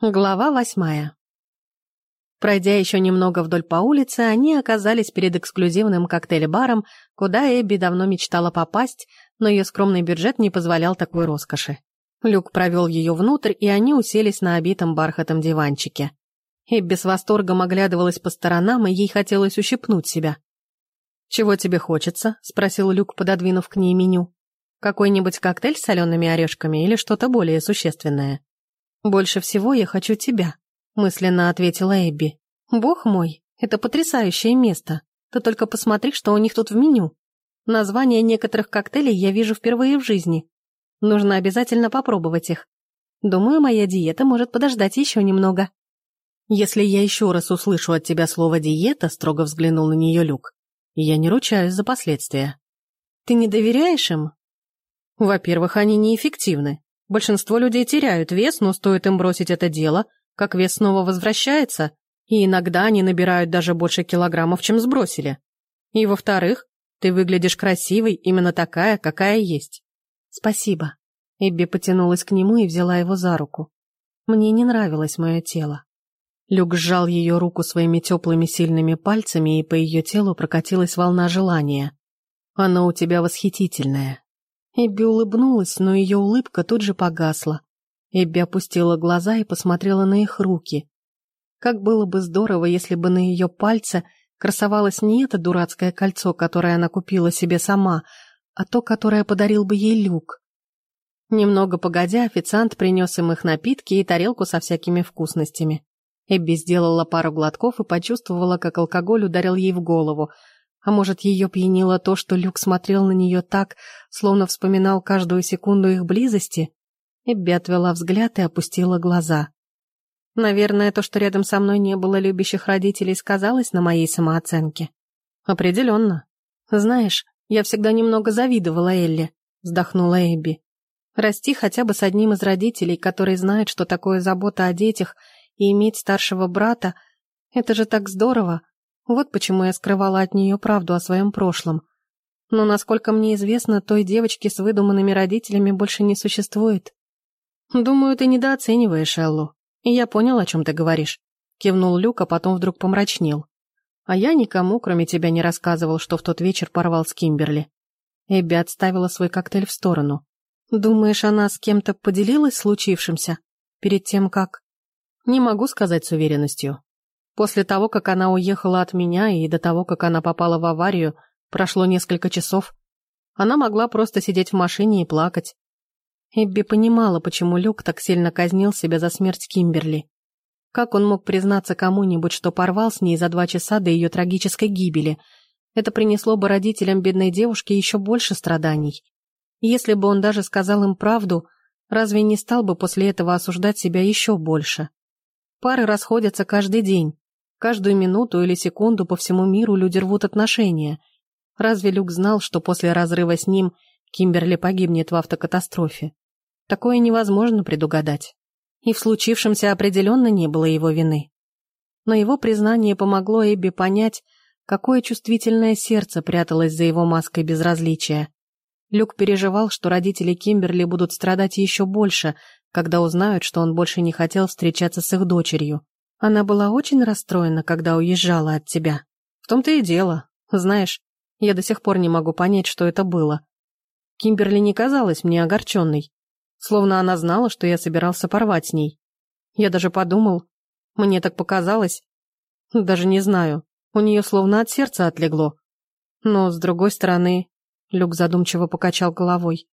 Глава восьмая. Пройдя еще немного вдоль по улице, они оказались перед эксклюзивным коктейль-баром, куда Эбби давно мечтала попасть, но ее скромный бюджет не позволял такой роскоши. Люк провел ее внутрь, и они уселись на обитом бархатом диванчике. Эбби с восторгом оглядывалась по сторонам, и ей хотелось ущипнуть себя. «Чего тебе хочется?» — спросил Люк, пододвинув к ней меню. «Какой-нибудь коктейль с солеными орешками или что-то более существенное?» «Больше всего я хочу тебя», — мысленно ответила Эбби. «Бог мой, это потрясающее место. Ты только посмотри, что у них тут в меню. Названия некоторых коктейлей я вижу впервые в жизни. Нужно обязательно попробовать их. Думаю, моя диета может подождать еще немного». «Если я еще раз услышу от тебя слово «диета», — строго взглянул на нее Люк, — я не ручаюсь за последствия». «Ты не доверяешь им?» «Во-первых, они неэффективны. Большинство людей теряют вес, но стоит им бросить это дело, как вес снова возвращается, и иногда они набирают даже больше килограммов, чем сбросили. И во-вторых, ты выглядишь красивой, именно такая, какая есть. Спасибо. Эбби потянулась к нему и взяла его за руку. Мне не нравилось мое тело. Люк сжал ее руку своими теплыми сильными пальцами, и по ее телу прокатилась волна желания. «Оно у тебя восхитительное», Эбби улыбнулась, но ее улыбка тут же погасла. Эбби опустила глаза и посмотрела на их руки. Как было бы здорово, если бы на ее пальце красовалось не это дурацкое кольцо, которое она купила себе сама, а то, которое подарил бы ей Люк. Немного погодя, официант принес им их напитки и тарелку со всякими вкусностями. Эбби сделала пару глотков и почувствовала, как алкоголь ударил ей в голову — а может, ее пьянило то, что Люк смотрел на нее так, словно вспоминал каждую секунду их близости? Эбби отвела взгляд и опустила глаза. Наверное, то, что рядом со мной не было любящих родителей, сказалось на моей самооценке. Определенно. Знаешь, я всегда немного завидовала Элли, вздохнула Эбби. Расти хотя бы с одним из родителей, который знает, что такое забота о детях, и иметь старшего брата, это же так здорово, вот почему я скрывала от нее правду о своем прошлом. Но, насколько мне известно, той девочки с выдуманными родителями больше не существует. Думаю, ты недооцениваешь Эллу. И я понял, о чем ты говоришь. Кивнул Люк, а потом вдруг помрачнел. А я никому, кроме тебя, не рассказывал, что в тот вечер порвал с Кимберли. Эбби отставила свой коктейль в сторону. Думаешь, она с кем-то поделилась случившимся? Перед тем, как... Не могу сказать с уверенностью. После того, как она уехала от меня и до того, как она попала в аварию, прошло несколько часов. Она могла просто сидеть в машине и плакать. Эбби понимала, почему Люк так сильно казнил себя за смерть Кимберли. Как он мог признаться кому-нибудь, что порвал с ней за два часа до ее трагической гибели? Это принесло бы родителям бедной девушки еще больше страданий. Если бы он даже сказал им правду, разве не стал бы после этого осуждать себя еще больше? Пары расходятся каждый день. Каждую минуту или секунду по всему миру люди рвут отношения. Разве Люк знал, что после разрыва с ним Кимберли погибнет в автокатастрофе? Такое невозможно предугадать. И в случившемся определенно не было его вины. Но его признание помогло Эбби понять, какое чувствительное сердце пряталось за его маской безразличия. Люк переживал, что родители Кимберли будут страдать еще больше, когда узнают, что он больше не хотел встречаться с их дочерью. Она была очень расстроена, когда уезжала от тебя. В том-то и дело. Знаешь, я до сих пор не могу понять, что это было. Кимберли не казалась мне огорченной. Словно она знала, что я собирался порвать с ней. Я даже подумал, мне так показалось. Даже не знаю, у нее словно от сердца отлегло. Но, с другой стороны, Люк задумчиво покачал головой.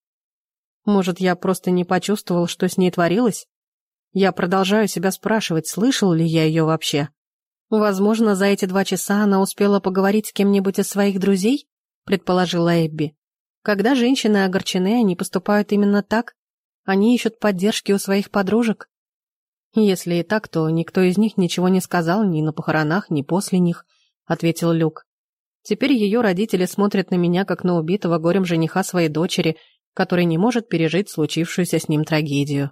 Может, я просто не почувствовал, что с ней творилось? Я продолжаю себя спрашивать, слышал ли я ее вообще. Возможно, за эти два часа она успела поговорить с кем-нибудь из своих друзей, предположила Эбби. Когда женщины огорчены, они поступают именно так. Они ищут поддержки у своих подружек. Если и так, то никто из них ничего не сказал ни на похоронах, ни после них, ответил Люк. Теперь ее родители смотрят на меня, как на убитого горем жениха своей дочери, который не может пережить случившуюся с ним трагедию.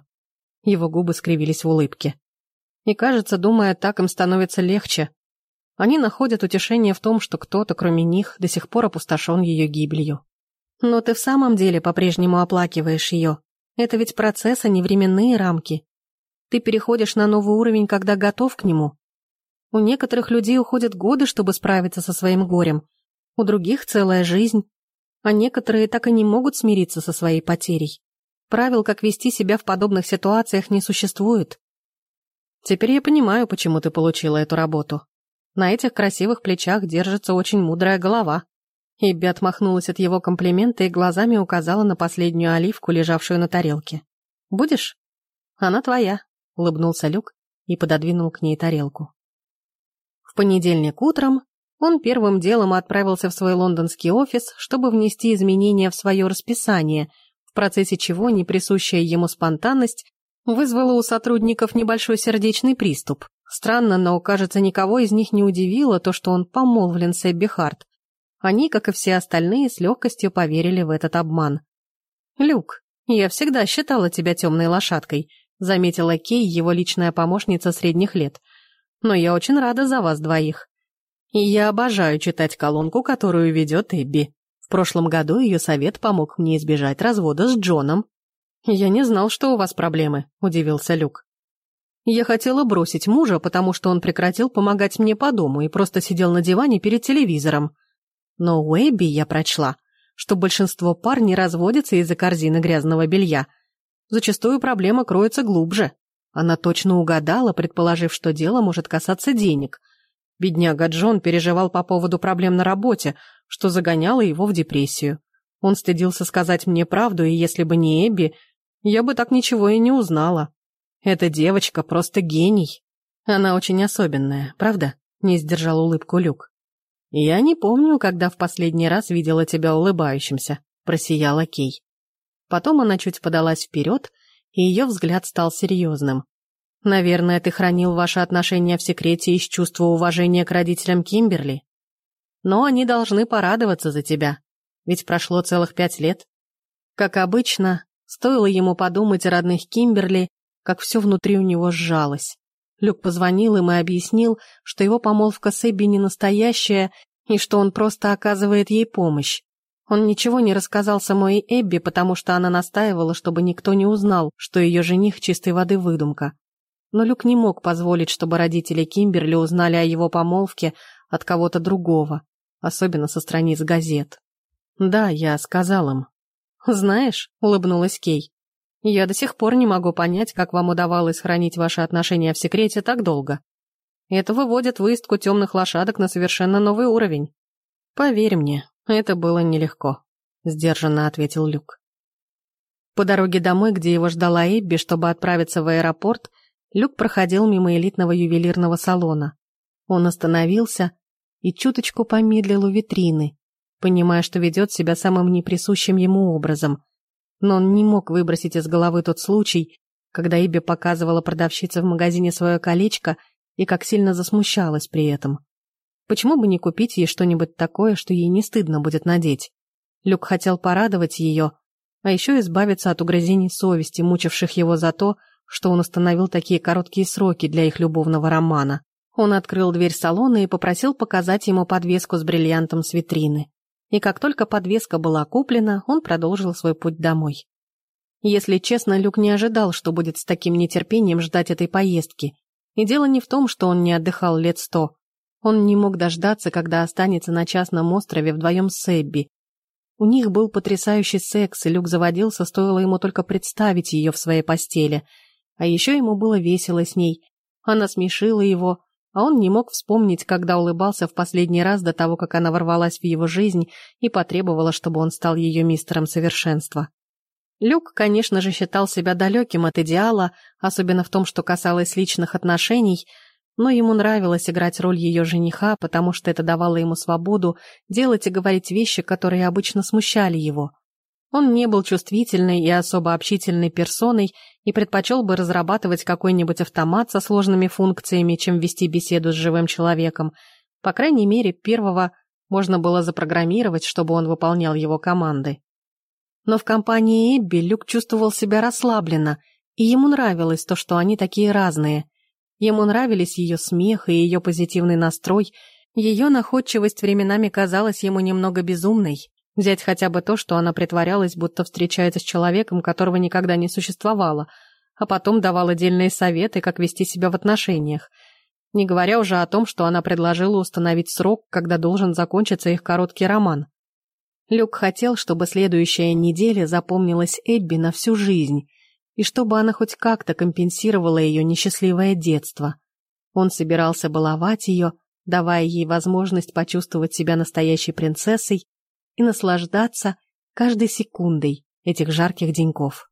Его губы скривились в улыбке. И кажется, думая так, им становится легче. Они находят утешение в том, что кто-то, кроме них, до сих пор опустошен ее гибелью. Но ты в самом деле по-прежнему оплакиваешь ее. Это ведь процесс, а не временные рамки. Ты переходишь на новый уровень, когда готов к нему. У некоторых людей уходят годы, чтобы справиться со своим горем, у других целая жизнь, а некоторые так и не могут смириться со своей потерей. Правил, как вести себя в подобных ситуациях, не существует. Теперь я понимаю, почему ты получила эту работу. На этих красивых плечах держится очень мудрая голова. Эбби отмахнулась от его комплимента и глазами указала на последнюю оливку, лежавшую на тарелке. «Будешь?» «Она твоя», — улыбнулся Люк и пододвинул к ней тарелку. В понедельник утром он первым делом отправился в свой лондонский офис, чтобы внести изменения в свое расписание, в процессе чего неприсущая ему спонтанность вызвала у сотрудников небольшой сердечный приступ. Странно, но, кажется, никого из них не удивило то, что он помолвлен с Эбби Харт. Они, как и все остальные, с легкостью поверили в этот обман. «Люк, я всегда считала тебя темной лошадкой», заметила Кей, его личная помощница средних лет. «Но я очень рада за вас двоих. И я обожаю читать колонку, которую ведет Эбби. В прошлом году ее совет помог мне избежать развода с Джоном». «Я не знал, что у вас проблемы», — удивился Люк. Я хотела бросить мужа, потому что он прекратил помогать мне по дому и просто сидел на диване перед телевизором. Но у Эбби я прочла, что большинство пар не разводятся из-за корзины грязного белья. Зачастую проблема кроется глубже. Она точно угадала, предположив, что дело может касаться денег. Бедняга Джон переживал по поводу проблем на работе, что загоняло его в депрессию. Он стыдился сказать мне правду, и если бы не Эбби, я бы так ничего и не узнала. Эта девочка просто гений. Она очень особенная, правда? Не сдержал улыбку Люк. «Я не помню, когда в последний раз видела тебя улыбающимся», — просияла Кей. Потом она чуть подалась вперед, и ее взгляд стал серьезным. «Наверное, ты хранил ваши отношения в секрете из чувства уважения к родителям Кимберли. Но они должны порадоваться за тебя, ведь прошло целых пять лет. Как обычно, стоило ему подумать о родных Кимберли, как все внутри у него сжалось. Люк позвонил им и объяснил, что его помолвка с Эбби не настоящая и что он просто оказывает ей помощь. Он ничего не рассказал самой Эбби, потому что она настаивала, чтобы никто не узнал, что ее жених чистой воды выдумка. Но Люк не мог позволить, чтобы родители Кимберли узнали о его помолвке от кого-то другого, особенно со страниц газет. «Да, я сказал им». «Знаешь», — улыбнулась Кей, я до сих пор не могу понять, как вам удавалось хранить ваши отношения в секрете так долго. Это выводит выездку темных лошадок на совершенно новый уровень. Поверь мне, это было нелегко, сдержанно ответил Люк. По дороге домой, где его ждала Эбби, чтобы отправиться в аэропорт, Люк проходил мимо элитного ювелирного салона. Он остановился и чуточку помедлил у витрины, понимая, что ведет себя самым неприсущим ему образом, но он не мог выбросить из головы тот случай, когда Иби показывала продавщице в магазине свое колечко и как сильно засмущалась при этом. Почему бы не купить ей что-нибудь такое, что ей не стыдно будет надеть? Люк хотел порадовать ее, а еще избавиться от угрызений совести, мучивших его за то, что он установил такие короткие сроки для их любовного романа. Он открыл дверь салона и попросил показать ему подвеску с бриллиантом с витрины и как только подвеска была куплена, он продолжил свой путь домой. Если честно, Люк не ожидал, что будет с таким нетерпением ждать этой поездки. И дело не в том, что он не отдыхал лет сто. Он не мог дождаться, когда останется на частном острове вдвоем с Эбби. У них был потрясающий секс, и Люк заводился, стоило ему только представить ее в своей постели. А еще ему было весело с ней. Она смешила его, а он не мог вспомнить, когда улыбался в последний раз до того, как она ворвалась в его жизнь и потребовала, чтобы он стал ее мистером совершенства. Люк, конечно же, считал себя далеким от идеала, особенно в том, что касалось личных отношений, но ему нравилось играть роль ее жениха, потому что это давало ему свободу делать и говорить вещи, которые обычно смущали его – он не был чувствительной и особо общительной персоной и предпочел бы разрабатывать какой-нибудь автомат со сложными функциями, чем вести беседу с живым человеком. По крайней мере, первого можно было запрограммировать, чтобы он выполнял его команды. Но в компании Эбби Люк чувствовал себя расслабленно, и ему нравилось то, что они такие разные. Ему нравились ее смех и ее позитивный настрой, ее находчивость временами казалась ему немного безумной, Взять хотя бы то, что она притворялась, будто встречается с человеком, которого никогда не существовало. а потом давал отдельные советы, как вести себя в отношениях. Не говоря уже о том, что она предложила установить срок, когда должен закончиться их короткий роман. Люк хотел, чтобы следующая неделя запомнилась Эбби на всю жизнь, и чтобы она хоть как-то компенсировала ее несчастливое детство. Он собирался баловать ее, давая ей возможность почувствовать себя настоящей принцессой и наслаждаться каждой секундой этих жарких деньков.